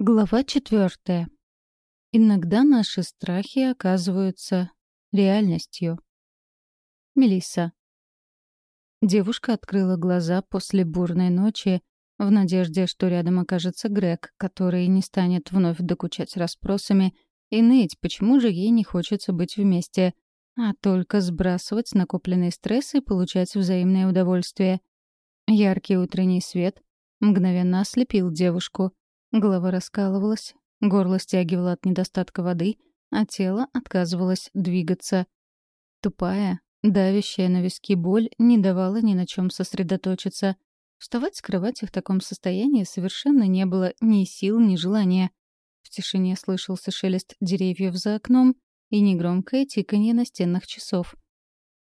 Глава четвертая. Иногда наши страхи оказываются реальностью. Мелисса. Девушка открыла глаза после бурной ночи в надежде, что рядом окажется Грег, который не станет вновь докучать расспросами и ныть, почему же ей не хочется быть вместе, а только сбрасывать накопленный стресс и получать взаимное удовольствие. Яркий утренний свет мгновенно ослепил девушку — Голова раскалывалась, горло стягивало от недостатка воды, а тело отказывалось двигаться. Тупая, давящая на виски боль не давала ни на чем сосредоточиться. Вставать с кровати в таком состоянии совершенно не было ни сил, ни желания. В тишине слышался шелест деревьев за окном и негромкое тиканье настенных часов.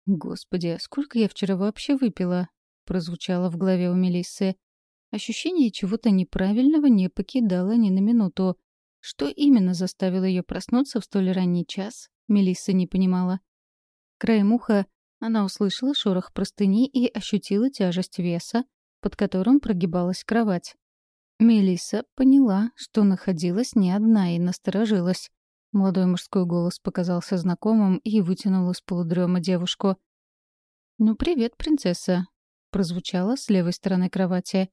«Господи, сколько я вчера вообще выпила?» — прозвучало в голове у Мелиссы. Ощущение чего-то неправильного не покидало ни на минуту. Что именно заставило ее проснуться в столь ранний час, Мелисса не понимала. Краем уха она услышала шорох простыни и ощутила тяжесть веса, под которым прогибалась кровать. Мелисса поняла, что находилась не одна и насторожилась. Молодой мужской голос показался знакомым и вытянул из полудрема девушку. «Ну, привет, принцесса», — прозвучало с левой стороны кровати.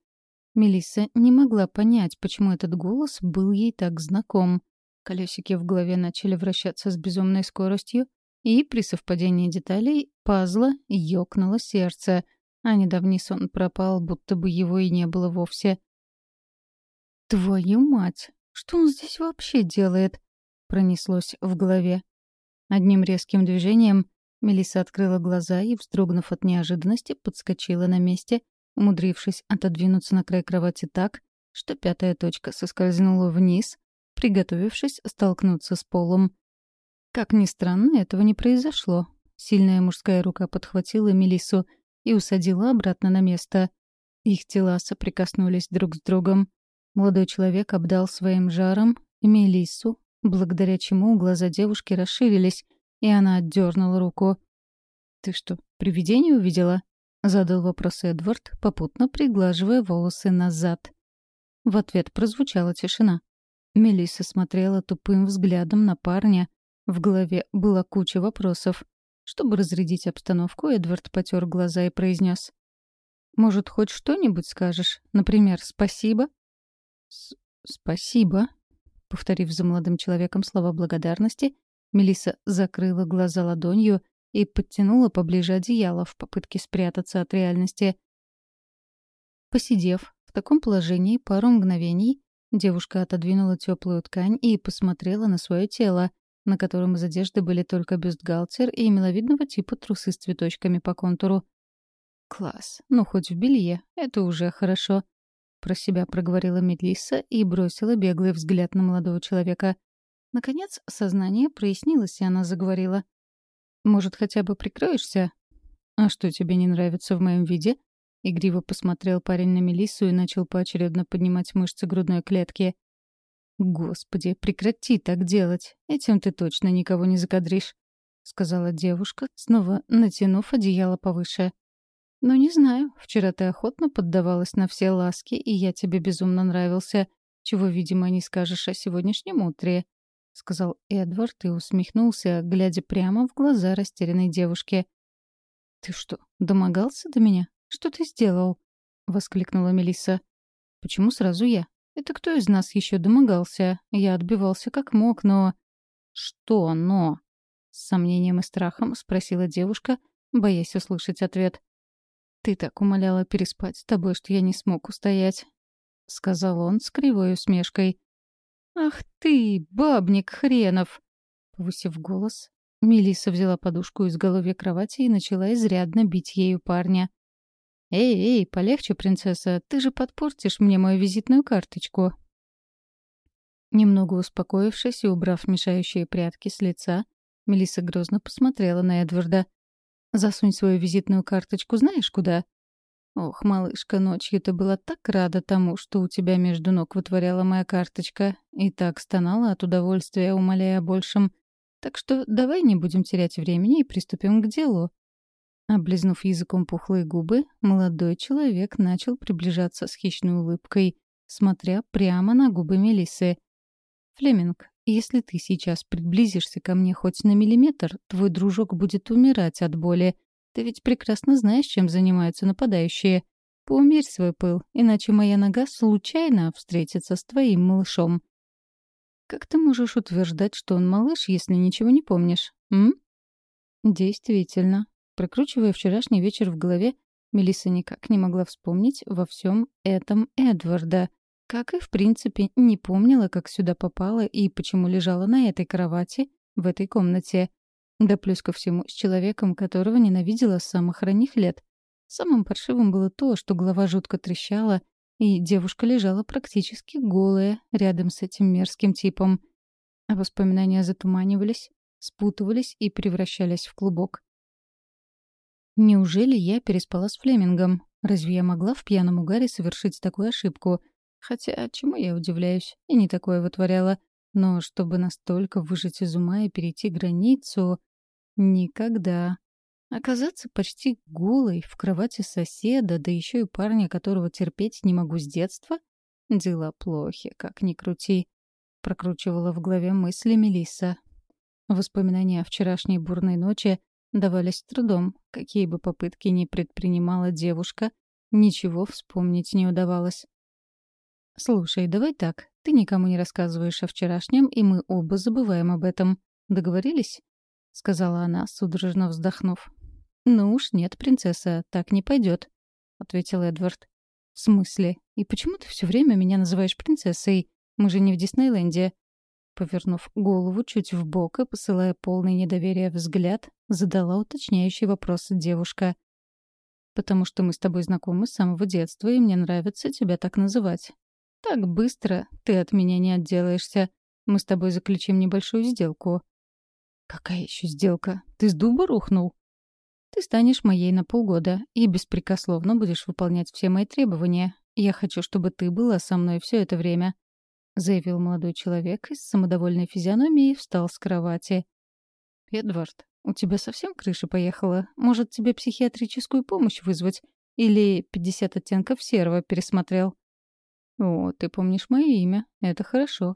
Мелисса не могла понять, почему этот голос был ей так знаком. Колесики в голове начали вращаться с безумной скоростью, и при совпадении деталей пазла ёкнуло сердце, а недавний сон пропал, будто бы его и не было вовсе. «Твою мать! Что он здесь вообще делает?» — пронеслось в голове. Одним резким движением Мелисса открыла глаза и, вздрогнув от неожиданности, подскочила на месте, умудрившись отодвинуться на край кровати так, что пятая точка соскользнула вниз, приготовившись столкнуться с полом. Как ни странно, этого не произошло. Сильная мужская рука подхватила Мелису и усадила обратно на место. Их тела соприкоснулись друг с другом. Молодой человек обдал своим жаром Мелиссу, благодаря чему глаза девушки расширились, и она отдернула руку. «Ты что, привидение увидела?» — задал вопрос Эдвард, попутно приглаживая волосы назад. В ответ прозвучала тишина. Мелисса смотрела тупым взглядом на парня. В голове была куча вопросов. Чтобы разрядить обстановку, Эдвард потер глаза и произнес: «Может, хоть что-нибудь скажешь? Например, спасибо?» С «Спасибо», — повторив за молодым человеком слова благодарности, Мелисса закрыла глаза ладонью и подтянула поближе одеяло в попытке спрятаться от реальности. Посидев в таком положении пару мгновений, девушка отодвинула теплую ткань и посмотрела на свое тело, на котором из одежды были только бюстгальтер и миловидного типа трусы с цветочками по контуру. «Класс. Ну, хоть в белье. Это уже хорошо», — про себя проговорила Мелисса и бросила беглый взгляд на молодого человека. Наконец, сознание прояснилось, и она заговорила. Может, хотя бы прикроешься? А что тебе не нравится в моем виде? Игриво посмотрел парень на Мелиссу и начал поочередно поднимать мышцы грудной клетки. Господи, прекрати так делать. Этим ты точно никого не закадришь, сказала девушка, снова натянув одеяло повыше. «Ну, не знаю. Вчера ты охотно поддавалась на все ласки, и я тебе безумно нравился. Чего, видимо, не скажешь о сегодняшнем утре сказал Эдвард и усмехнулся, глядя прямо в глаза растерянной девушки. «Ты что, домогался до меня? Что ты сделал?» — воскликнула Мелисса. «Почему сразу я? Это кто из нас еще домогался? Я отбивался как мог, но...» «Что «но»?» — с сомнением и страхом спросила девушка, боясь услышать ответ. «Ты так умоляла переспать с тобой, что я не смог устоять», — сказал он с кривой усмешкой. «Ах ты, бабник хренов!» Повысив голос, Мелисса взяла подушку из головы кровати и начала изрядно бить ею парня. «Эй, эй, полегче, принцесса, ты же подпортишь мне мою визитную карточку». Немного успокоившись и убрав мешающие прятки с лица, Мелисса грозно посмотрела на Эдварда. «Засунь свою визитную карточку знаешь куда?» Ох, малышка, ночью ты была так рада тому, что у тебя между ног вытворяла моя карточка, и так стонала от удовольствия, умоляя о большем. Так что давай не будем терять времени и приступим к делу. Облизнув языком пухлые губы, молодой человек начал приближаться с хищной улыбкой, смотря прямо на губы Мелиссы. «Флеминг, если ты сейчас приблизишься ко мне хоть на миллиметр, твой дружок будет умирать от боли. Ты ведь прекрасно знаешь, чем занимаются нападающие. Поумерь свой пыл, иначе моя нога случайно встретится с твоим малышом. Как ты можешь утверждать, что он малыш, если ничего не помнишь, м? Действительно. Прокручивая вчерашний вечер в голове, Мелисса никак не могла вспомнить во всем этом Эдварда, как и, в принципе, не помнила, как сюда попала и почему лежала на этой кровати в этой комнате. Да плюс ко всему с человеком, которого ненавидела с самых ранних лет. Самым паршивым было то, что голова жутко трещала, и девушка лежала практически голая рядом с этим мерзким типом. А воспоминания затуманивались, спутывались и превращались в клубок. Неужели я переспала с Флемингом? Разве я могла в пьяном угаре совершить такую ошибку? Хотя, чему я удивляюсь, и не такое вытворяла. Но чтобы настолько выжить из ума и перейти границу... Никогда. Оказаться почти голой в кровати соседа, да еще и парня, которого терпеть не могу с детства? Дела плохи, как ни крути. Прокручивала в голове мысли Мелисса. Воспоминания о вчерашней бурной ночи давались трудом. Какие бы попытки ни предпринимала девушка, ничего вспомнить не удавалось. «Слушай, давай так. Ты никому не рассказываешь о вчерашнем, и мы оба забываем об этом. Договорились?» — сказала она, судорожно вздохнув. «Ну уж нет, принцесса, так не пойдет», — ответил Эдвард. «В смысле? И почему ты все время меня называешь принцессой? Мы же не в Диснейленде». Повернув голову чуть в бок и посылая полный недоверия взгляд, задала уточняющий вопрос девушка. «Потому что мы с тобой знакомы с самого детства, и мне нравится тебя так называть. Так быстро ты от меня не отделаешься. Мы с тобой заключим небольшую сделку». «Какая еще сделка? Ты с дуба рухнул?» Ты станешь моей на полгода и беспрекословно будешь выполнять все мои требования. Я хочу, чтобы ты была со мной все это время», — заявил молодой человек и с самодовольной физиономией встал с кровати. «Эдвард, у тебя совсем крыша поехала? Может, тебе психиатрическую помощь вызвать? Или пятьдесят оттенков серого пересмотрел?» «О, ты помнишь мое имя. Это хорошо».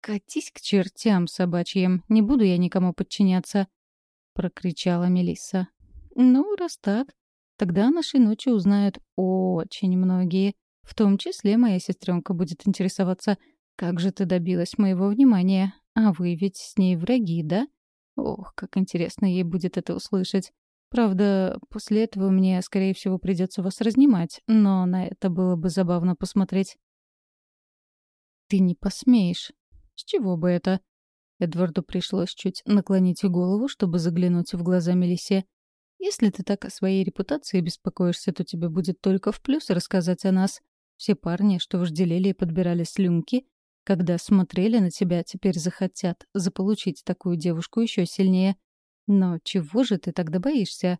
«Катись к чертям собачьим. Не буду я никому подчиняться», — прокричала Мелисса. Ну, раз так, тогда нашей ночи узнают очень многие. В том числе моя сестренка будет интересоваться, как же ты добилась моего внимания. А вы ведь с ней враги, да? Ох, как интересно ей будет это услышать. Правда, после этого мне, скорее всего, придется вас разнимать, но на это было бы забавно посмотреть. Ты не посмеешь. С чего бы это? Эдварду пришлось чуть наклонить голову, чтобы заглянуть в глаза Мелисе. Если ты так о своей репутации беспокоишься, то тебе будет только в плюс рассказать о нас. Все парни, что вожделели и подбирали слюнки, когда смотрели на тебя, теперь захотят заполучить такую девушку еще сильнее. Но чего же ты тогда боишься?»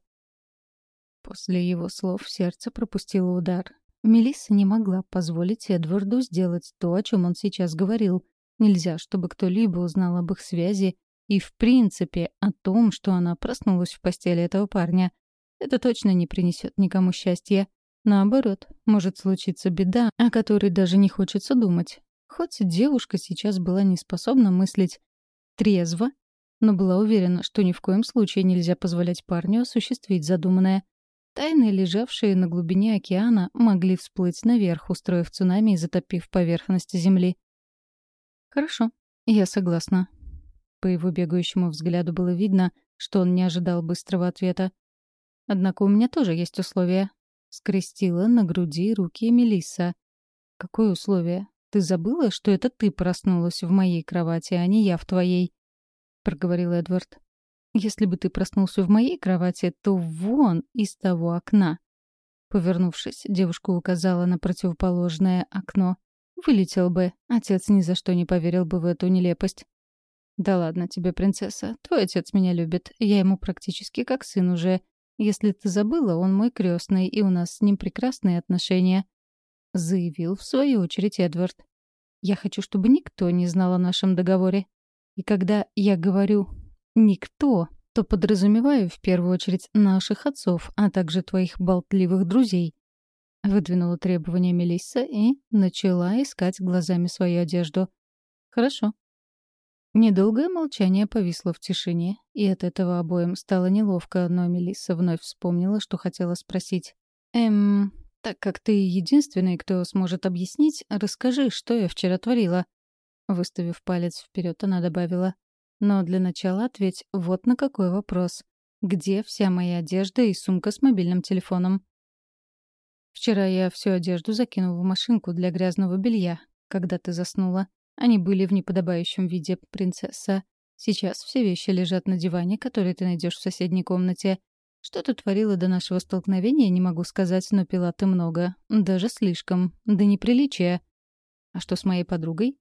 После его слов сердце пропустило удар. Мелисса не могла позволить Эдварду сделать то, о чем он сейчас говорил. Нельзя, чтобы кто-либо узнал об их связи и, в принципе, о том, что она проснулась в постели этого парня. Это точно не принесет никому счастья. Наоборот, может случиться беда, о которой даже не хочется думать. Хоть девушка сейчас была не способна мыслить трезво, но была уверена, что ни в коем случае нельзя позволять парню осуществить задуманное. Тайны, лежавшие на глубине океана, могли всплыть наверх, устроив цунами и затопив поверхность Земли. «Хорошо, я согласна. По его бегающему взгляду было видно, что он не ожидал быстрого ответа. «Однако у меня тоже есть условия», — скрестила на груди руки Мелисса. «Какое условие? Ты забыла, что это ты проснулась в моей кровати, а не я в твоей?» — проговорил Эдвард. «Если бы ты проснулся в моей кровати, то вон из того окна». Повернувшись, девушка указала на противоположное окно. «Вылетел бы. Отец ни за что не поверил бы в эту нелепость. «Да ладно тебе, принцесса. Твой отец меня любит. Я ему практически как сын уже. Если ты забыла, он мой крестный, и у нас с ним прекрасные отношения», — заявил в свою очередь Эдвард. «Я хочу, чтобы никто не знал о нашем договоре. И когда я говорю «никто», то подразумеваю в первую очередь наших отцов, а также твоих болтливых друзей. — выдвинула требование Мелисса и начала искать глазами свою одежду. «Хорошо». Недолгое молчание повисло в тишине, и от этого обоим стало неловко, но Мелисса вновь вспомнила, что хотела спросить. «Эм, так как ты единственный, кто сможет объяснить, расскажи, что я вчера творила». Выставив палец вперед, она добавила. «Но для начала ответь вот на какой вопрос. Где вся моя одежда и сумка с мобильным телефоном?» «Вчера я всю одежду закинул в машинку для грязного белья, когда ты заснула. Они были в неподобающем виде, принцесса. Сейчас все вещи лежат на диване, который ты найдешь в соседней комнате. Что ты творила до нашего столкновения, не могу сказать, но пила ты много. Даже слишком. До неприличия. А что с моей подругой?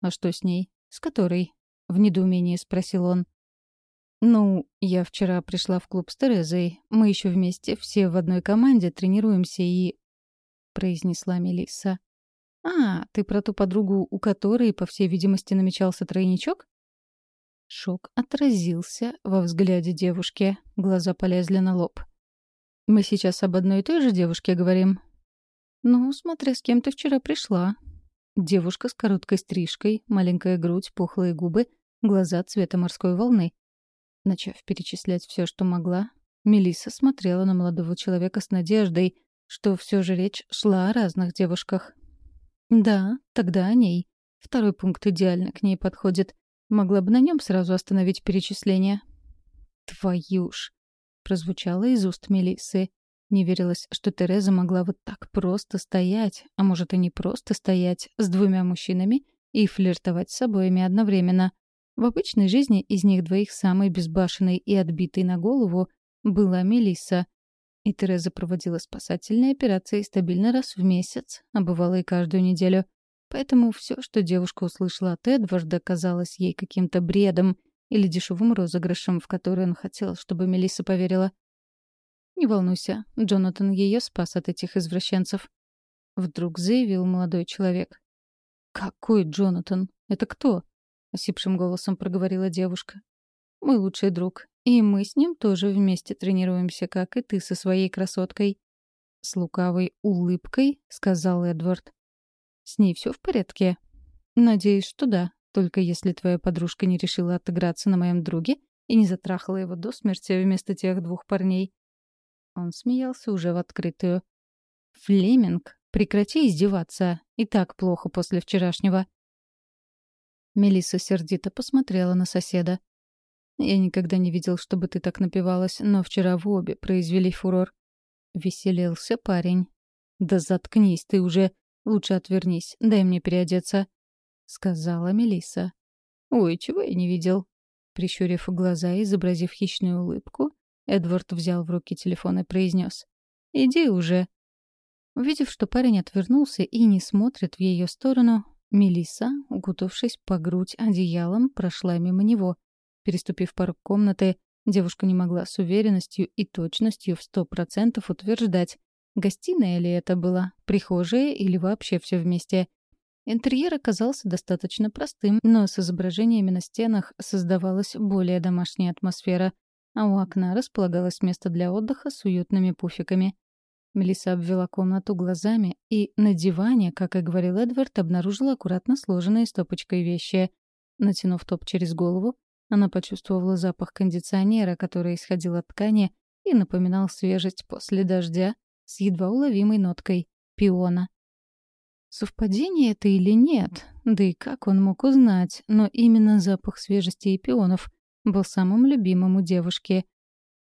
А что с ней? С которой? В недоумении спросил он. «Ну, я вчера пришла в клуб с Терезой. Мы еще вместе, все в одной команде, тренируемся и...» — произнесла Мелисса. «А, ты про ту подругу, у которой, по всей видимости, намечался тройничок?» Шок отразился во взгляде девушки. Глаза полезли на лоб. «Мы сейчас об одной и той же девушке говорим?» «Ну, смотря с кем ты вчера пришла». Девушка с короткой стрижкой, маленькая грудь, пухлые губы, глаза цвета морской волны. Начав перечислять все, что могла, Мелисса смотрела на молодого человека с надеждой, что все же речь шла о разных девушках. «Да, тогда о ней. Второй пункт идеально к ней подходит. Могла бы на нем сразу остановить перечисление. «Твою ж!» — прозвучало из уст Мелиссы. Не верилось, что Тереза могла вот так просто стоять, а может и не просто стоять, с двумя мужчинами и флиртовать с обоими одновременно. В обычной жизни из них двоих самой безбашенной и отбитой на голову была Мелисса. И Тереза проводила спасательные операции стабильно раз в месяц, а бывало и каждую неделю. Поэтому все, что девушка услышала от Эдварда, казалось ей каким-то бредом или дешевым розыгрышем, в который он хотел, чтобы Мелисса поверила. «Не волнуйся, Джонатан ее спас от этих извращенцев», — вдруг заявил молодой человек. «Какой Джонатан? Это кто?» — осипшим голосом проговорила девушка. «Мой лучший друг. И мы с ним тоже вместе тренируемся, как и ты со своей красоткой». С лукавой улыбкой сказал Эдвард. С ней все в порядке? Надеюсь, что да. Только если твоя подружка не решила отыграться на моем друге и не затрахала его до смерти вместо тех двух парней. Он смеялся уже в открытую. «Флеминг, прекрати издеваться. И так плохо после вчерашнего». Мелисса сердито посмотрела на соседа. «Я никогда не видел, чтобы ты так напивалась, но вчера вы обе произвели фурор». Веселился парень. «Да заткнись ты уже. Лучше отвернись, дай мне переодеться», — сказала Мелисса. «Ой, чего я не видел?» Прищурив глаза и изобразив хищную улыбку, Эдвард взял в руки телефон и произнес. «Иди уже». Увидев, что парень отвернулся и не смотрит в ее сторону, Мелисса, укутавшись по грудь одеялом, прошла мимо него. Переступив порог комнаты, девушка не могла с уверенностью и точностью в сто процентов утверждать, Гостиная ли это была, прихожая или вообще все вместе? Интерьер оказался достаточно простым, но с изображениями на стенах создавалась более домашняя атмосфера, а у окна располагалось место для отдыха с уютными пуфиками. Мелисса обвела комнату глазами и на диване, как и говорил Эдвард, обнаружила аккуратно сложенные стопочкой вещи. Натянув топ через голову, она почувствовала запах кондиционера, который исходил от ткани и напоминал свежесть после дождя, с едва уловимой ноткой пиона. Совпадение это или нет? Да и как он мог узнать? Но именно запах свежести и пионов был самым любимым у девушки.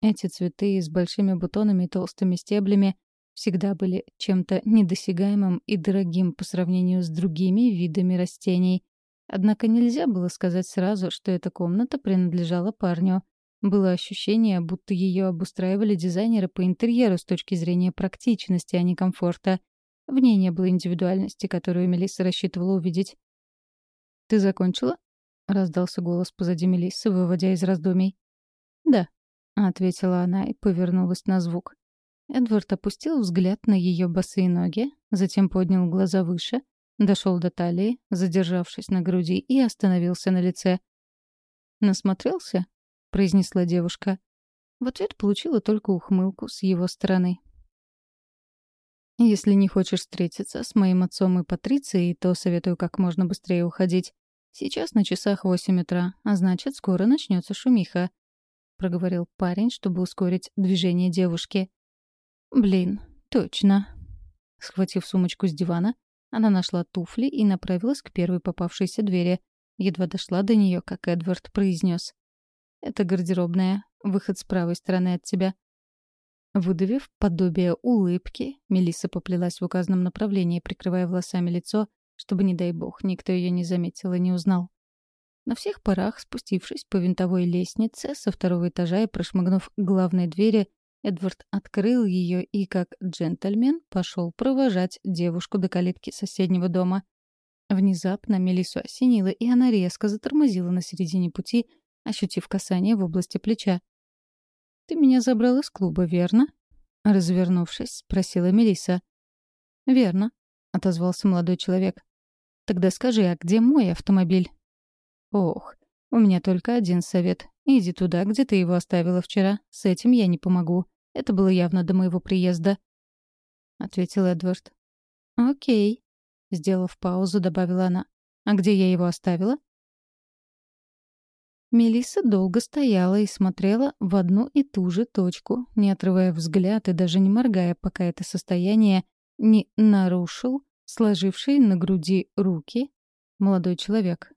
Эти цветы с большими бутонами и толстыми стеблями всегда были чем-то недосягаемым и дорогим по сравнению с другими видами растений. Однако нельзя было сказать сразу, что эта комната принадлежала парню. Было ощущение, будто ее обустраивали дизайнеры по интерьеру с точки зрения практичности, а не комфорта. В ней не было индивидуальности, которую Мелисса рассчитывала увидеть. «Ты закончила?» — раздался голос позади Мелиссы, выводя из раздумий. «Да», — ответила она и повернулась на звук. Эдвард опустил взгляд на ее босые ноги, затем поднял глаза выше, дошел до талии, задержавшись на груди, и остановился на лице. «Насмотрелся?» — произнесла девушка. В ответ получила только ухмылку с его стороны. Если не хочешь встретиться с моим отцом и Патрицией, то советую как можно быстрее уходить. Сейчас на часах восемь утра, а значит, скоро начнется шумиха», — проговорил парень, чтобы ускорить движение девушки. «Блин, точно». Схватив сумочку с дивана, она нашла туфли и направилась к первой попавшейся двери. Едва дошла до нее, как Эдвард произнес: «Это гардеробная. Выход с правой стороны от тебя. Выдавив подобие улыбки, Мелисса поплелась в указанном направлении, прикрывая волосами лицо, чтобы, не дай бог, никто ее не заметил и не узнал. На всех парах, спустившись по винтовой лестнице со второго этажа и прошмыгнув к главной двери, Эдвард открыл ее и, как джентльмен, пошел провожать девушку до калитки соседнего дома. Внезапно Мелиссу осенило, и она резко затормозила на середине пути, ощутив касание в области плеча. «Ты меня забрал из клуба, верно?» Развернувшись, спросила Мелиса. «Верно», — отозвался молодой человек. «Тогда скажи, а где мой автомобиль?» «Ох, у меня только один совет. Иди туда, где ты его оставила вчера. С этим я не помогу. Это было явно до моего приезда», — ответил Эдвард. «Окей», — сделав паузу, добавила она. «А где я его оставила?» Мелисса долго стояла и смотрела в одну и ту же точку, не отрывая взгляд и даже не моргая, пока это состояние не нарушил сложивший на груди руки молодой человек.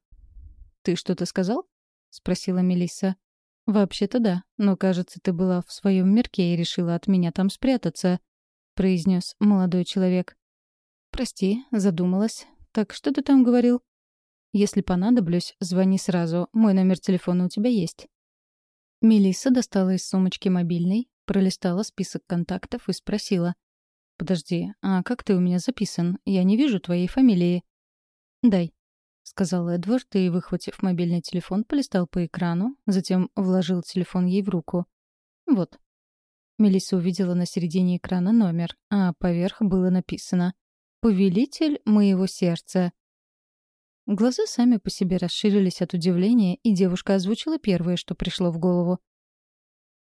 «Ты что-то сказал?» — спросила Мелисса. «Вообще-то да, но, кажется, ты была в своем мирке и решила от меня там спрятаться», — произнес молодой человек. «Прости, задумалась. Так что ты там говорил?» Если понадоблюсь, звони сразу. Мой номер телефона у тебя есть». Мелисса достала из сумочки мобильный, пролистала список контактов и спросила. «Подожди, а как ты у меня записан? Я не вижу твоей фамилии». «Дай», — сказал Эдвард и, выхватив мобильный телефон, полистал по экрану, затем вложил телефон ей в руку. «Вот». Мелисса увидела на середине экрана номер, а поверх было написано «Повелитель моего сердца». Глаза сами по себе расширились от удивления, и девушка озвучила первое, что пришло в голову.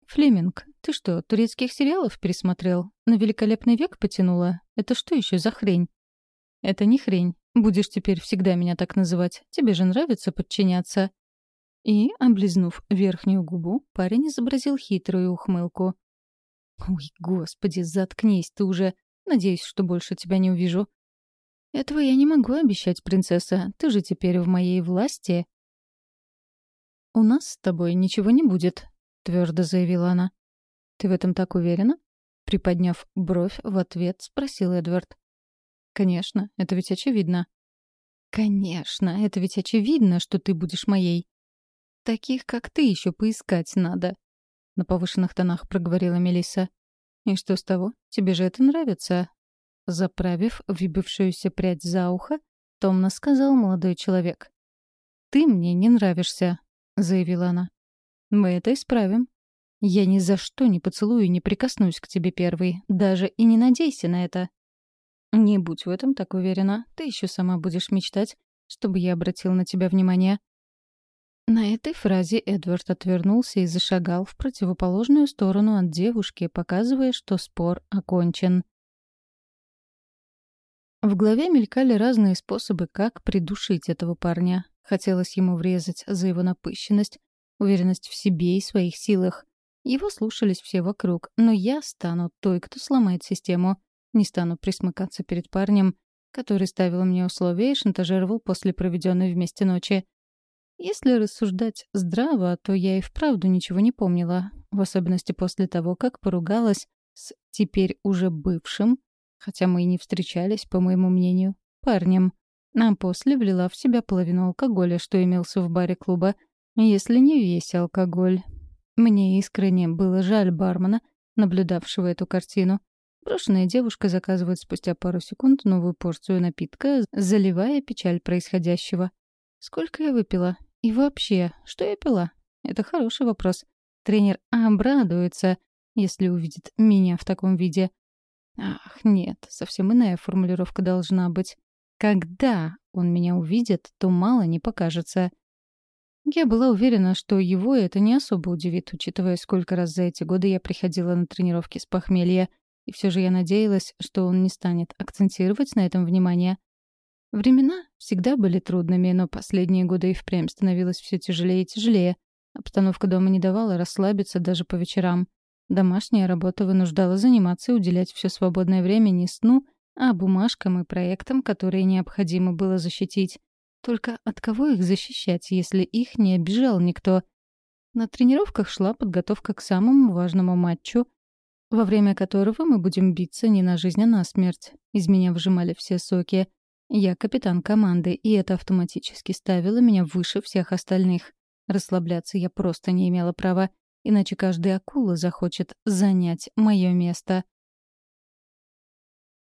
«Флеминг, ты что, турецких сериалов пересмотрел? На великолепный век потянула? Это что еще за хрень?» «Это не хрень. Будешь теперь всегда меня так называть. Тебе же нравится подчиняться». И, облизнув верхнюю губу, парень изобразил хитрую ухмылку. «Ой, господи, заткнись ты уже. Надеюсь, что больше тебя не увижу. «Этого я не могу обещать, принцесса. Ты же теперь в моей власти». «У нас с тобой ничего не будет», — твердо заявила она. «Ты в этом так уверена?» Приподняв бровь в ответ, спросил Эдвард. «Конечно, это ведь очевидно». «Конечно, это ведь очевидно, что ты будешь моей. Таких, как ты, еще поискать надо», — на повышенных тонах проговорила Мелисса. «И что с того? Тебе же это нравится. Заправив выбившуюся прядь за ухо, томно сказал молодой человек. «Ты мне не нравишься», — заявила она. «Мы это исправим. Я ни за что не поцелую и не прикоснусь к тебе первой, даже и не надейся на это». «Не будь в этом так уверена. Ты еще сама будешь мечтать, чтобы я обратил на тебя внимание». На этой фразе Эдвард отвернулся и зашагал в противоположную сторону от девушки, показывая, что спор окончен. В голове мелькали разные способы, как придушить этого парня. Хотелось ему врезать за его напыщенность, уверенность в себе и своих силах. Его слушались все вокруг, но я стану той, кто сломает систему. Не стану присмыкаться перед парнем, который ставил мне условия и шантажировал после проведенной вместе ночи. Если рассуждать здраво, то я и вправду ничего не помнила, в особенности после того, как поругалась с теперь уже бывшим хотя мы и не встречались, по моему мнению, парнем. А после влила в себя половину алкоголя, что имелся в баре клуба, если не весь алкоголь. Мне искренне было жаль бармена, наблюдавшего эту картину. Брошенная девушка заказывает спустя пару секунд новую порцию напитка, заливая печаль происходящего. Сколько я выпила? И вообще, что я пила? Это хороший вопрос. Тренер обрадуется, если увидит меня в таком виде. Ах, нет, совсем иная формулировка должна быть. Когда он меня увидит, то мало не покажется. Я была уверена, что его это не особо удивит, учитывая, сколько раз за эти годы я приходила на тренировки с похмелья. И все же я надеялась, что он не станет акцентировать на этом внимание. Времена всегда были трудными, но последние годы и впрямь становилось все тяжелее и тяжелее. Обстановка дома не давала расслабиться даже по вечерам. Домашняя работа вынуждала заниматься и уделять все свободное время не сну, а бумажкам и проектам, которые необходимо было защитить. Только от кого их защищать, если их не обижал никто? На тренировках шла подготовка к самому важному матчу, во время которого мы будем биться не на жизнь, а на смерть. Из меня выжимали все соки. Я капитан команды, и это автоматически ставило меня выше всех остальных. Расслабляться я просто не имела права, иначе каждая акула захочет занять мое место.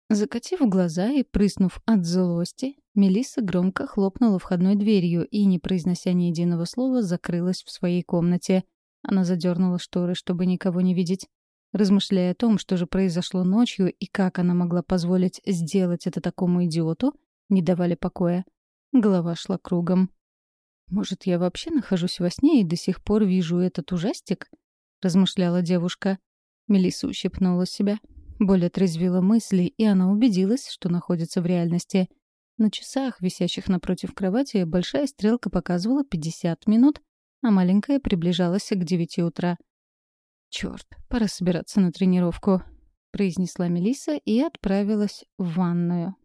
Закатив глаза и прыснув от злости, Мелисса громко хлопнула входной дверью и, не произнося ни единого слова, закрылась в своей комнате. Она задернула шторы, чтобы никого не видеть. Размышляя о том, что же произошло ночью и как она могла позволить сделать это такому идиоту, не давали покоя. Голова шла кругом. «Может, я вообще нахожусь во сне и до сих пор вижу этот ужастик?» — размышляла девушка. Мелисса ущипнула себя. Боль отрезвила мысли, и она убедилась, что находится в реальности. На часах, висящих напротив кровати, большая стрелка показывала 50 минут, а маленькая приближалась к 9 утра. «Чёрт, пора собираться на тренировку», — произнесла Мелисса и отправилась в ванную.